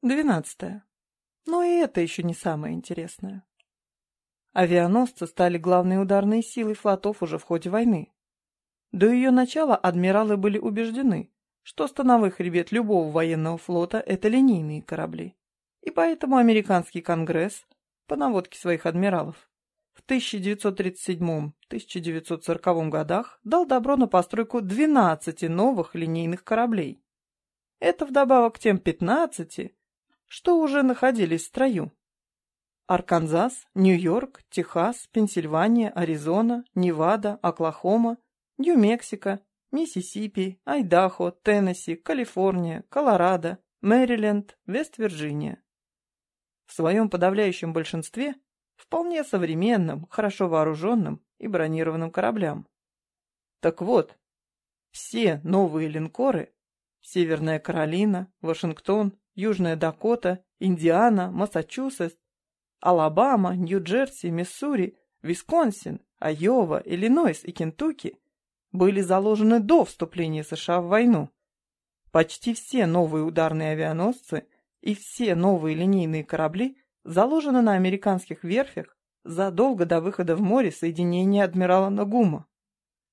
Двенадцатое. Но и это еще не самое интересное. Авианосцы стали главной ударной силой флотов уже в ходе войны. До ее начала адмиралы были убеждены, что становой хребет любого военного флота – это линейные корабли. И поэтому американский конгресс, по наводке своих адмиралов, в 1937-1940 годах дал добро на постройку 12 новых линейных кораблей. Это вдобавок к тем 15, что уже находились в строю. Арканзас, Нью-Йорк, Техас, Пенсильвания, Аризона, Невада, Оклахома, Нью-Мексико, Миссисипи, Айдахо, Теннесси, Калифорния, Колорадо, Мэриленд, Вест-Вирджиния. В своем подавляющем большинстве вполне современным, хорошо вооруженным и бронированным кораблям. Так вот, все новые линкоры – Северная Каролина, Вашингтон, Южная Дакота, Индиана, Массачусетс, Алабама, Нью-Джерси, Миссури, Висконсин, Айова, Иллинойс и Кентукки были заложены до вступления США в войну. Почти все новые ударные авианосцы и все новые линейные корабли заложены на американских верфях задолго до выхода в море соединения адмирала Нагума.